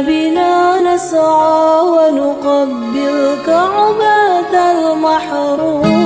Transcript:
بنا نسعى ونقبل كعبة المحروم.